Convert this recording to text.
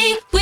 We.